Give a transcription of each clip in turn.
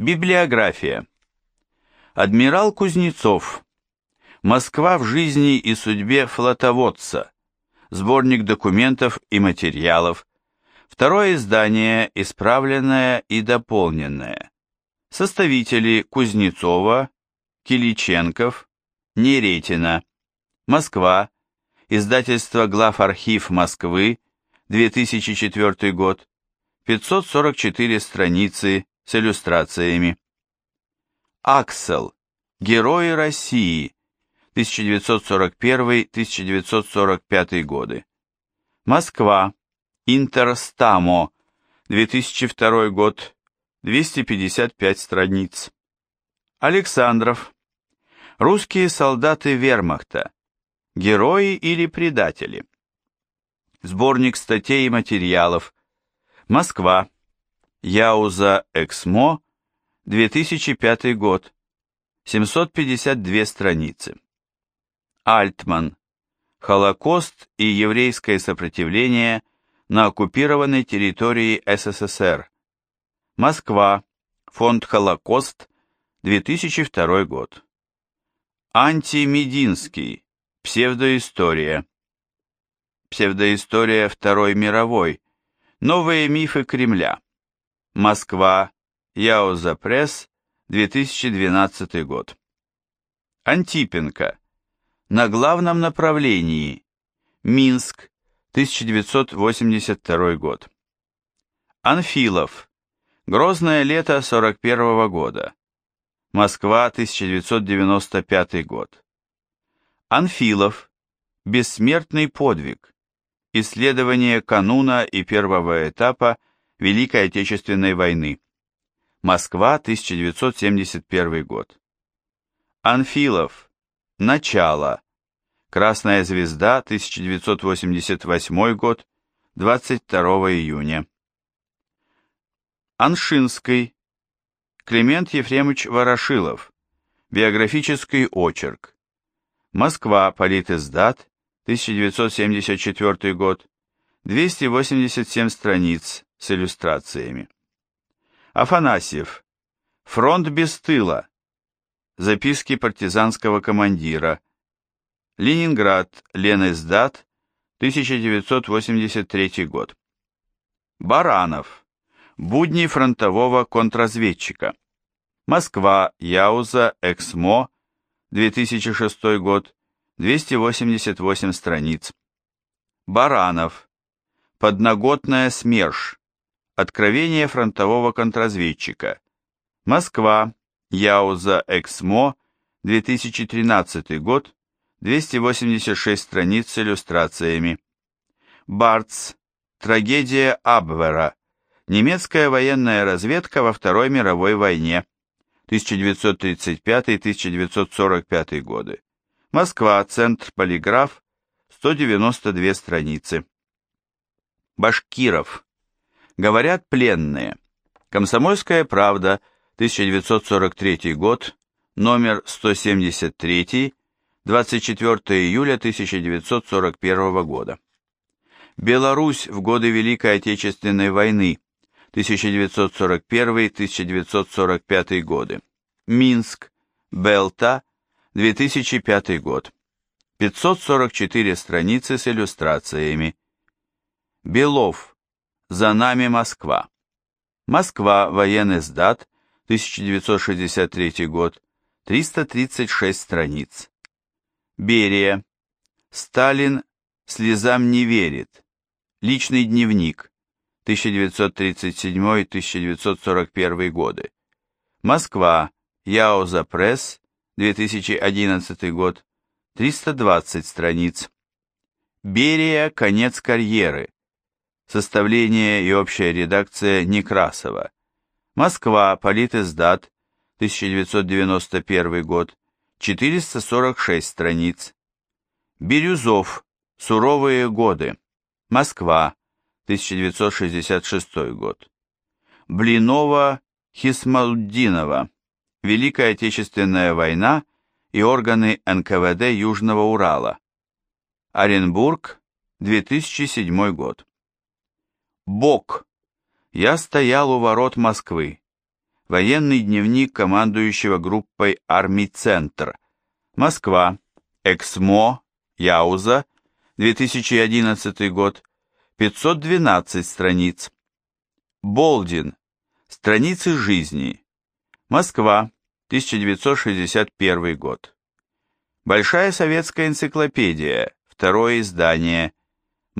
Библиография. Адмирал Кузнецов. Москва в жизни и судьбе флотоводца. Сборник документов и материалов. Второе издание, исправленное и дополненное. Составители Кузнецова, Киличенков, Неретина. Москва. Издательство Главархив Москвы, 2004 год. 544 страницы с иллюстрациями. Аксел. Герои России. 1941-1945 годы. Москва. Интерстамо. 2002 год. 255 страниц. Александров. Русские солдаты вермахта. Герои или предатели. Сборник статей и материалов. Москва. Яуза Эксмо. 2005 год. 752 страницы. Альтман. Холокост и еврейское сопротивление на оккупированной территории СССР. Москва. Фонд Холокост. 2002 год. Антимединский. Псевдоистория. Псевдоистория Второй мировой. Новые мифы Кремля. Москва. Яуза Пресс. 2012 год. Антипенко. На главном направлении. Минск. 1982 год. Анфилов. Грозное лето 41 -го года. Москва, 1995 год. Анфилов. Бессмертный подвиг. Исследование кануна и первого этапа Великой Отечественной войны. Москва, 1971 год. Анфилов. Начало. Красная звезда, 1988 год, 22 июня. Аншинский. Климент Ефремович Ворошилов. Биографический очерк. Москва, Политиздат, 1974 год, 287 страниц с иллюстрациями. Афанасьев. Фронт без тыла. Записки партизанского командира. Ленинград. Ленэсдат. 1983 год. Баранов. Будни фронтового контрразведчика. Москва. Яуза. Эксмо. 2006 год. 288 страниц. Баранов. Подноготная СМЕРШ. Откровение фронтового контрразведчика. Москва. Яуза Эксмо. 2013 год. 286 страниц с иллюстрациями. Барц. Трагедия Абвера. Немецкая военная разведка во Второй мировой войне. 1935-1945 годы. Москва. Центр Полиграф. 192 страницы. Башкиров. Говорят пленные. Комсомольская правда, 1943 год, номер 173, 24 июля 1941 года. Беларусь в годы Великой Отечественной войны, 1941-1945 годы. Минск, Белта, 2005 год. 544 страницы с иллюстрациями. Белов, за нами Москва. Москва, военный сдат, 1963 год, 336 страниц. Берия. Сталин слезам не верит. Личный дневник. 1937-1941 годы. Москва. Яуза Пресс. 2011 год. 320 страниц. Берия. Конец карьеры. Составление и общая редакция Некрасова. Москва, Политиздат, 1991 год, 446 страниц. Бирюзов, Суровые годы. Москва, 1966 год. Блинова, Хисмалдинова. Великая Отечественная война и органы НКВД Южного Урала. Оренбург, 2007 год. Бог. Я стоял у ворот Москвы. Военный дневник командующего группой армий «Центр». Москва. Эксмо. Яуза. 2011 год. 512 страниц. Болдин. Страницы жизни. Москва. 1961 год. Большая советская энциклопедия. Второе издание.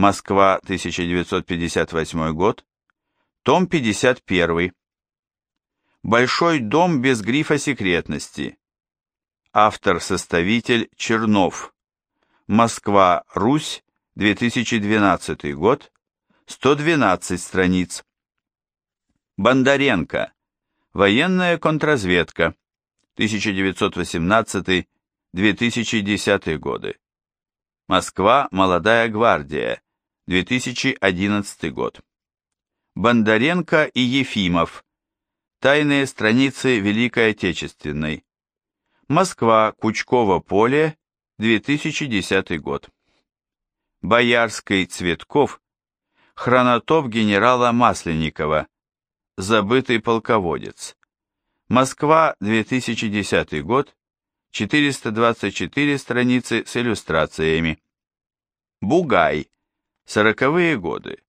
Москва, 1958 год. Том 51. Большой дом без грифа секретности. Автор-составитель Чернов. Москва, Русь, 2012 год. 112 страниц. Бондаренко. Военная контрразведка. 1918-2010 годы. Москва, Молодая гвардия. 2011 год. Бондаренко и Ефимов. Тайные страницы Великой Отечественной. Москва, Кучково поле, 2010 год. Боярский Цветков. Хронотоп генерала Масленникова. Забытый полководец. Москва, 2010 год. 424 страницы с иллюстрациями. Бугай. Сороковые годы.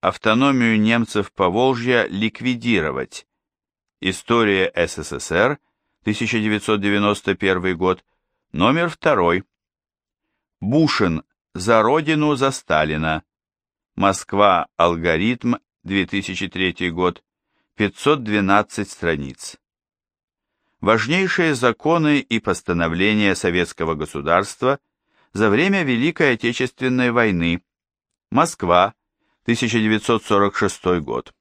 Автономию немцев Поволжья ликвидировать. История СССР, 1991 год, номер второй. Бушин. За Родину, за Сталина. Москва. Алгоритм. 2003 год. 512 страниц. Важнейшие законы и постановления советского государства за время Великой Отечественной войны. Москва. 1946 год.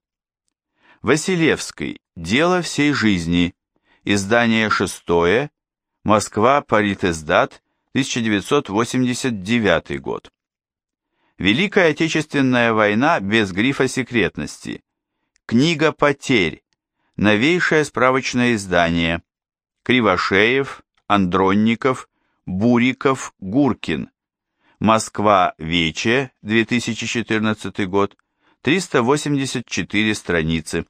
Василевский. Дело всей жизни. Издание шестое. Москва. Паритездат. 1989 год. Великая Отечественная война без грифа секретности. Книга потерь. Новейшее справочное издание. Кривошеев, Андронников, Буриков, Гуркин. Москва. Вече. 2014 год. 384 страницы.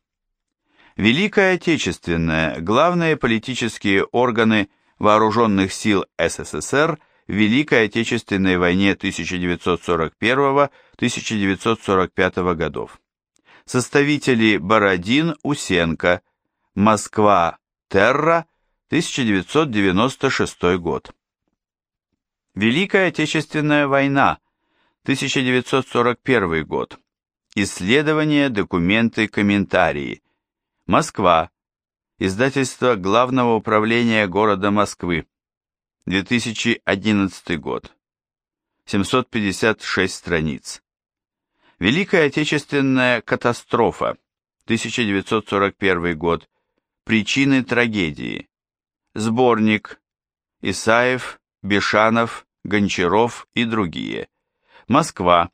Великая Отечественная, главные политические органы Вооруженных сил СССР в Великой Отечественной войне 1941-1945 годов. Составители Бородин, Усенко, Москва, Терра, 1996 год. Великая Отечественная война, 1941 год. Исследования, документы, комментарии. Москва. Издательство Главного управления города Москвы. 2011 год. 756 страниц. Великая Отечественная катастрофа. 1941 год. Причины трагедии. Сборник. Исаев, Бешанов, Гончаров и другие. Москва.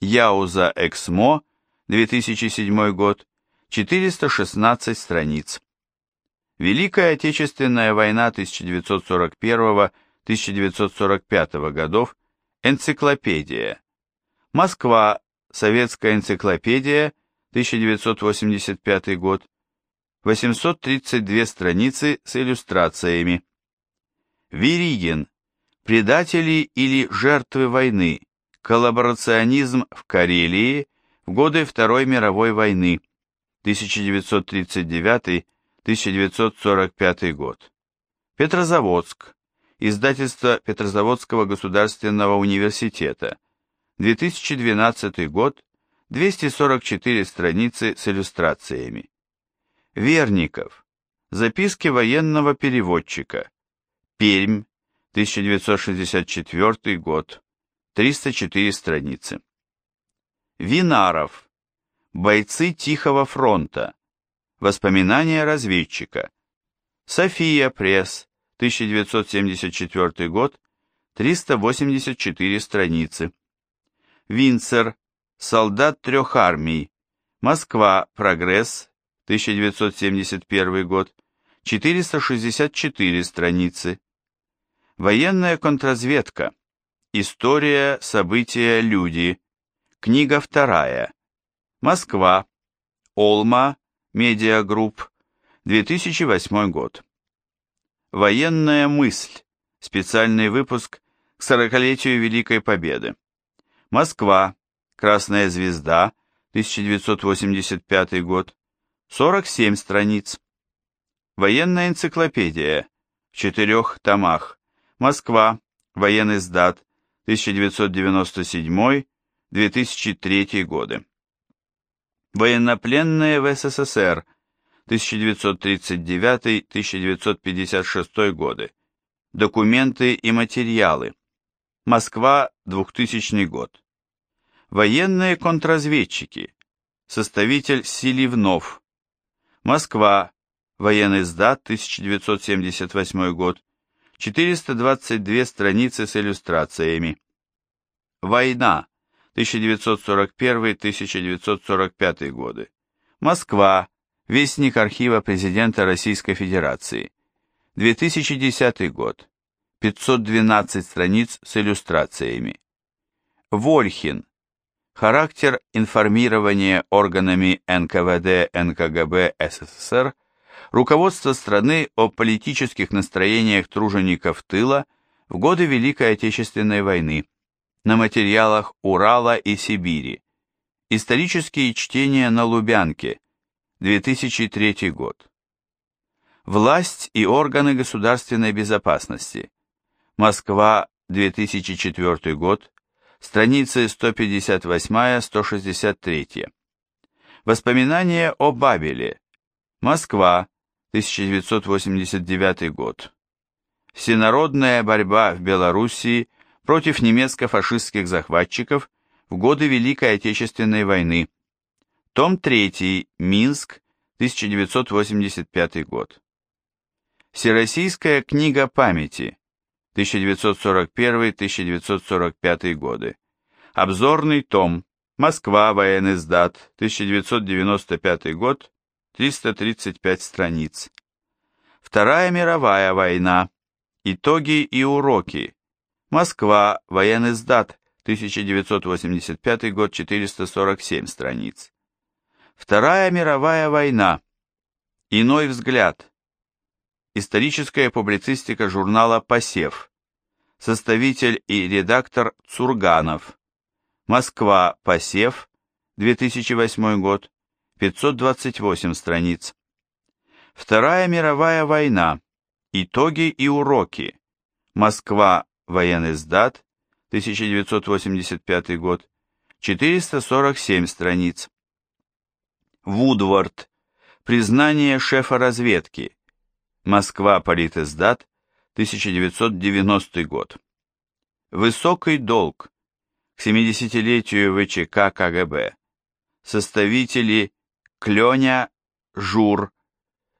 Яуза Эксмо, 2007 год, 416 страниц. Великая Отечественная война 1941-1945 годов, энциклопедия. Москва, Советская энциклопедия, 1985 год, 832 страницы с иллюстрациями. Веригин. Предатели или жертвы войны. Коллаборационизм в Карелии в годы Второй мировой войны 1939-1945 год. Петрозаводск. Издательство Петрозаводского государственного университета. 2012 год. 244 страницы с иллюстрациями. Верников. Записки военного переводчика. Пермь. 1964 год. 304 страницы. Винаров. Бойцы Тихого фронта. Воспоминания разведчика. София Пресс. 1974 год. 384 страницы. Винцер. Солдат трех армий. Москва. Прогресс. 1971 год. 464 страницы. Военная контрразведка. История, события, люди. Книга вторая. Москва. Олма. Медиагрупп. 2008 год. Военная мысль. Специальный выпуск к 40-летию Великой Победы. Москва. Красная звезда. 1985 год. 47 страниц. Военная энциклопедия. В четырех томах. Москва. Военный сдат. 1997-2003 годы. Военнопленные в СССР. 1939-1956 годы. Документы и материалы. Москва, 2000 год. Военные контрразведчики. Составитель Селивнов. Москва. Военный сдат, 1978 год. 422 страницы с иллюстрациями. Война. 1941-1945 годы. Москва. Вестник архива президента Российской Федерации. 2010 год. 512 страниц с иллюстрациями. Вольхин. Характер информирования органами НКВД НКГБ СССР руководство страны о политических настроениях тружеников тыла в годы Великой Отечественной войны на материалах Урала и Сибири. Исторические чтения на Лубянке. 2003 год. Власть и органы государственной безопасности. Москва, 2004 год. Страницы 158-163. Воспоминания о Бабеле. Москва, 1989 год. Всенародная борьба в Белоруссии против немецко-фашистских захватчиков в годы Великой Отечественной войны том 3, Минск, 1985 год. Всероссийская книга памяти, 1941-1945 годы. Обзорный том, Москва, военный сдат, 1995 год, 335 страниц. Вторая мировая война. Итоги и уроки. Москва, военный сдат, 1985 год, 447 страниц. Вторая мировая война. Иной взгляд. Историческая публицистика журнала «Посев». Составитель и редактор Цурганов. Москва, «Посев», 2008 год, 528 страниц. Вторая мировая война. Итоги и уроки. Москва, военный сдат, 1985 год, 447 страниц. Вудвард. Признание шефа разведки. Москва, Политиздат, 1990 год. Высокий долг. К 70-летию ВЧК КГБ. Составители Кленя, Жур.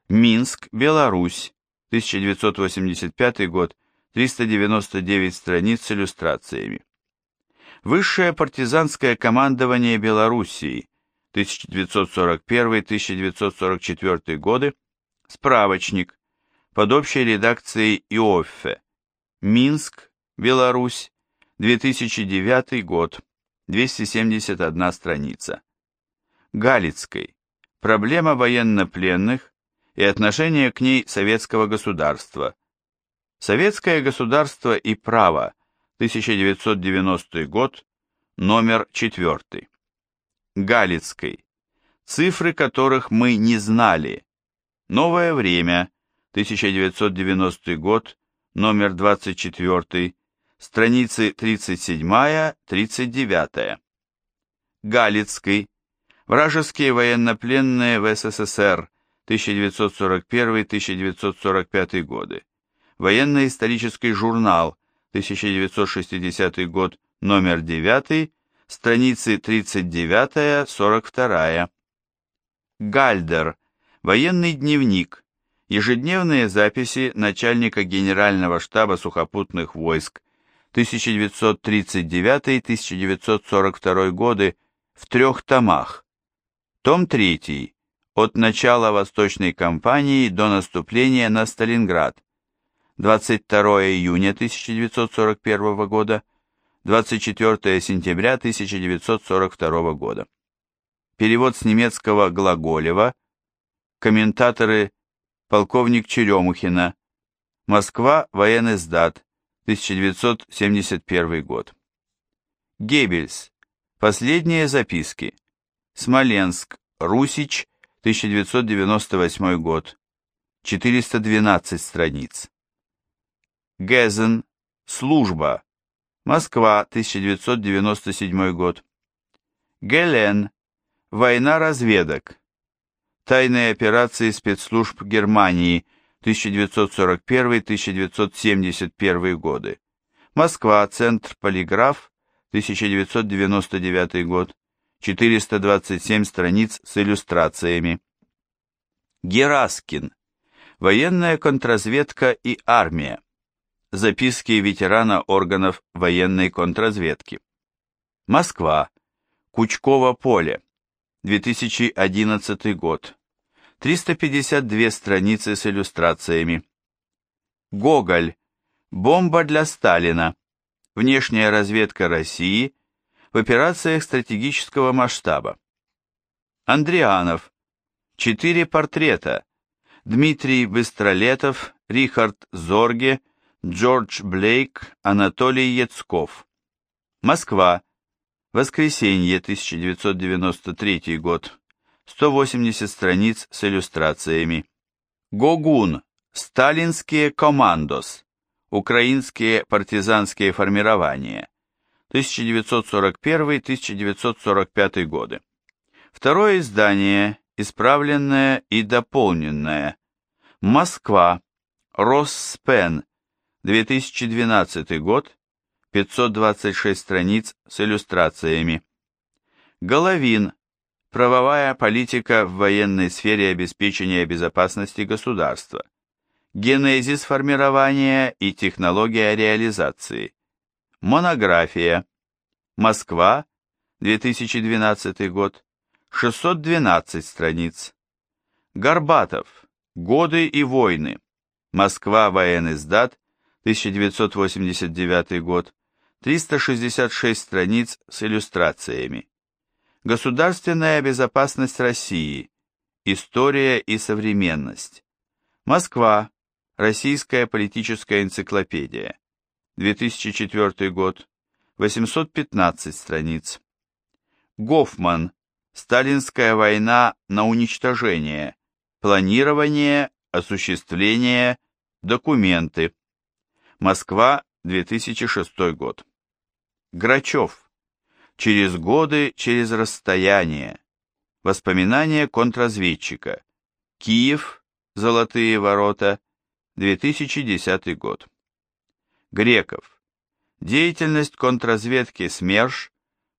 Минск, Беларусь, 1985 год, 399 страниц с иллюстрациями. Высшее партизанское командование Белоруссии, 1941-1944 годы, справочник, под общей редакцией Иоффе, Минск, Беларусь, 2009 год, 271 страница. Галицкой, проблема военнопленных и отношение к ней советского государства. Советское государство и право, 1990 год, номер 4. Галицкой, цифры которых мы не знали. Новое время, 1990 год, номер 24, страницы 37-39. Галицкий, вражеские военнопленные в СССР, 1941-1945 годы. Военно-исторический журнал, 1960 год, номер 9, страницы 39-42. Гальдер. Военный дневник. Ежедневные записи начальника Генерального штаба сухопутных войск 1939-1942 годы в трех томах. Том 3. От начала Восточной кампании до наступления на Сталинград. 22 июня 1941 года 24 сентября 1942 года. Перевод с немецкого Глаголева. Комментаторы полковник Черемухина. Москва, военный сдат, 1971 год. Геббельс. Последние записки. Смоленск, Русич, 1998 год. 412 страниц. Гезен. Служба. Москва, 1997 год. Гелен. Война разведок. Тайные операции спецслужб Германии 1941-1971 годы. Москва, Центр Полиграф, 1999 год. 427 страниц с иллюстрациями. Гераскин. Военная контрразведка и армия. Записки ветерана органов военной контрразведки. Москва. Кучково поле. 2011 год. 352 страницы с иллюстрациями. Гоголь. Бомба для Сталина. Внешняя разведка России в операциях стратегического масштаба. Андрианов. Четыре портрета. Дмитрий Быстролетов, Рихард Зорге, Джордж Блейк, Анатолий Яцков. Москва. Воскресенье, 1993 год. 180 страниц с иллюстрациями. Гогун. Сталинские командос. Украинские партизанские формирования. 1941-1945 годы. Второе издание, исправленное и дополненное. Москва. Росспен. 2012 год. 526 страниц с иллюстрациями. Головин. Правовая политика в военной сфере обеспечения безопасности государства. Генезис формирования и технология реализации. Монография. Москва, 2012 год. 612 страниц. Горбатов. Годы и войны. Москва, военный сдат, 1989 год. 366 страниц с иллюстрациями. Государственная безопасность России. История и современность. Москва. Российская политическая энциклопедия. 2004 год. 815 страниц. Гофман. Сталинская война на уничтожение. Планирование, осуществление, документы. Москва, 2006 год. Грачев. Через годы, через расстояние. Воспоминания контрразведчика. Киев. Золотые ворота. 2010 год. Греков. Деятельность контрразведки СМЕРШ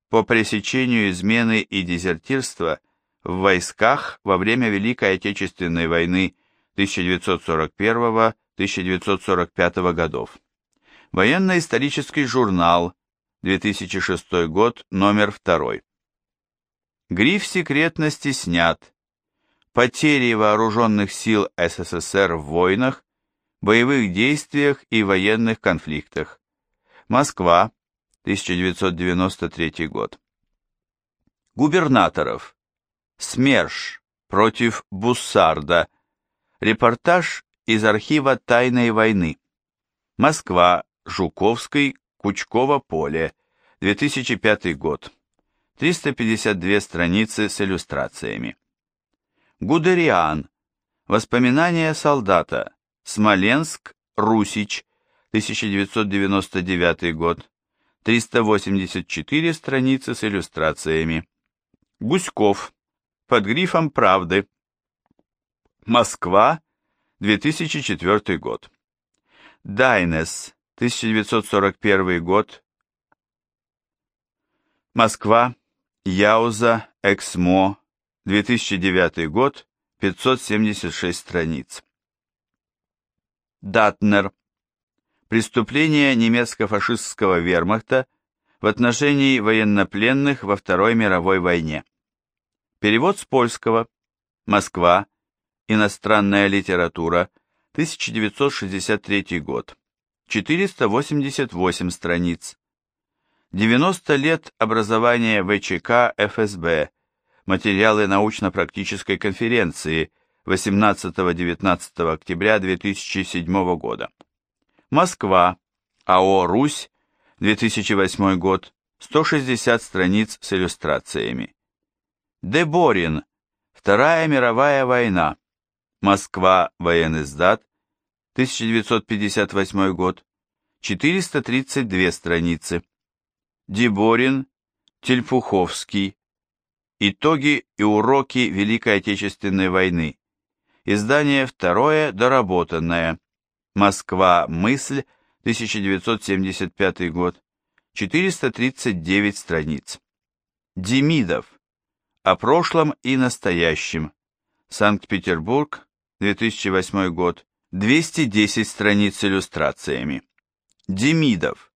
по пресечению измены и дезертирства в войсках во время Великой Отечественной войны 1941-1945 годов. Военно-исторический журнал 2006 год, номер 2. Гриф секретности снят. Потери вооруженных сил СССР в войнах, боевых действиях и военных конфликтах. Москва, 1993 год. Губернаторов. СМЕРШ против Буссарда. Репортаж из архива «Тайной войны». Москва, Жуковский, Кучково поле, 2005 год. 352 страницы с иллюстрациями. Гудериан. Воспоминания солдата. Смоленск, Русич, 1999 год. 384 страницы с иллюстрациями. Гуськов. Под грифом «Правды». Москва, 2004 год. Дайнес. 1941 год. Москва. Яуза. Эксмо. 2009 год. 576 страниц. Датнер. Преступления немецко-фашистского вермахта в отношении военнопленных во Второй мировой войне. Перевод с польского. Москва. Иностранная литература. 1963 год. 488 страниц. 90 лет образования ВЧК ФСБ. Материалы научно-практической конференции 18-19 октября 2007 года. Москва, АО «Русь», 2008 год, 160 страниц с иллюстрациями. Деборин, Вторая мировая война, Москва, военный сдат, 1958 год, 432 страницы. Деборин, Тельфуховский, Итоги и уроки Великой Отечественной войны. Издание второе, доработанное. Москва, мысль, 1975 год. 439 страниц. Демидов. О прошлом и настоящем. Санкт-Петербург, 2008 год. 210 страниц с иллюстрациями. Демидов.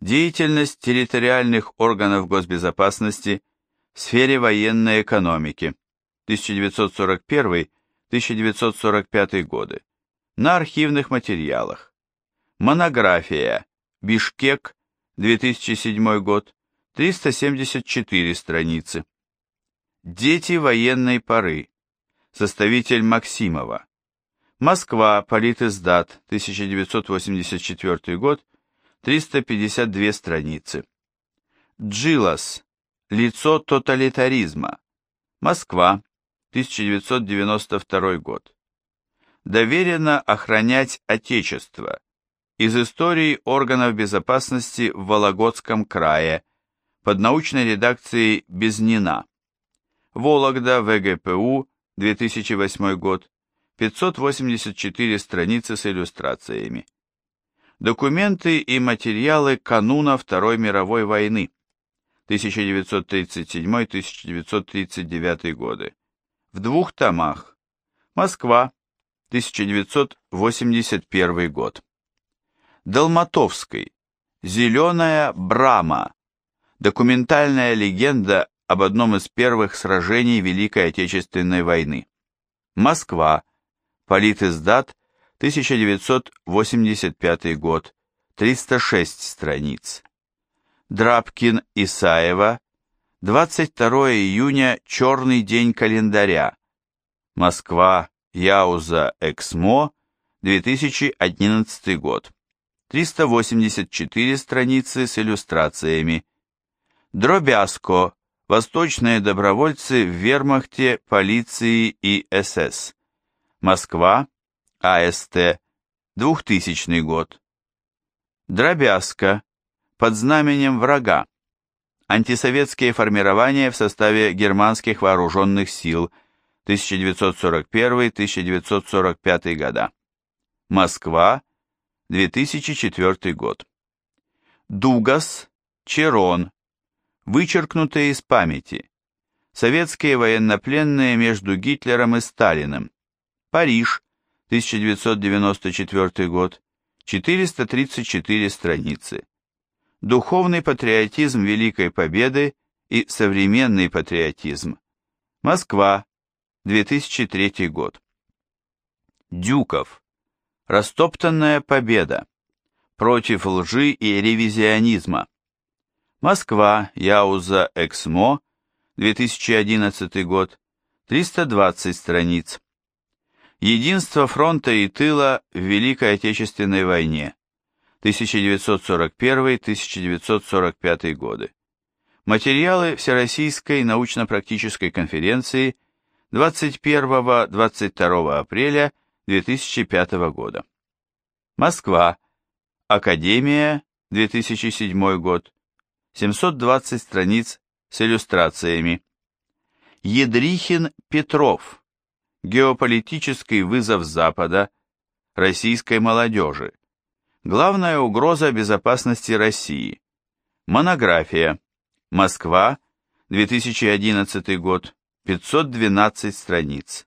Деятельность территориальных органов госбезопасности – в сфере военной экономики 1941-1945 годы на архивных материалах. Монография Бишкек 2007 год 374 страницы. Дети военной поры. Составитель Максимова. Москва, Политиздат, 1984 год, 352 страницы. Джилас, Лицо тоталитаризма. Москва, 1992 год. Доверено охранять Отечество. Из истории органов безопасности в Вологодском крае под научной редакцией Безнина. Вологда, ВГПУ, 2008 год. 584 страницы с иллюстрациями. Документы и материалы кануна Второй мировой войны. 1937-1939 годы. В двух томах. Москва, 1981 год. Долматовской. Зеленая Брама. Документальная легенда об одном из первых сражений Великой Отечественной войны. Москва. Политиздат, 1985 год. 306 страниц. Драбкин, Исаева, 22 июня, черный день календаря. Москва, Яуза, Эксмо, 2011 год. 384 страницы с иллюстрациями. Дробяско, восточные добровольцы в вермахте, полиции и СС. Москва, АСТ, 2000 год. Дробяско, под знаменем врага. Антисоветские формирования в составе германских вооруженных сил 1941-1945 года. Москва, 2004 год. Дугас, Черон. Вычеркнутые из памяти. Советские военнопленные между Гитлером и Сталиным. Париж, 1994 год. 434 страницы духовный патриотизм Великой Победы и современный патриотизм. Москва, 2003 год. Дюков. Растоптанная победа. Против лжи и ревизионизма. Москва, Яуза, Эксмо, 2011 год. 320 страниц. Единство фронта и тыла в Великой Отечественной войне. 1941-1945 годы. Материалы Всероссийской научно-практической конференции 21-22 апреля 2005 года. Москва. Академия, 2007 год. 720 страниц с иллюстрациями. Едрихин Петров. Геополитический вызов Запада российской молодежи. Главная угроза безопасности России. Монография. Москва, 2011 год, 512 страниц.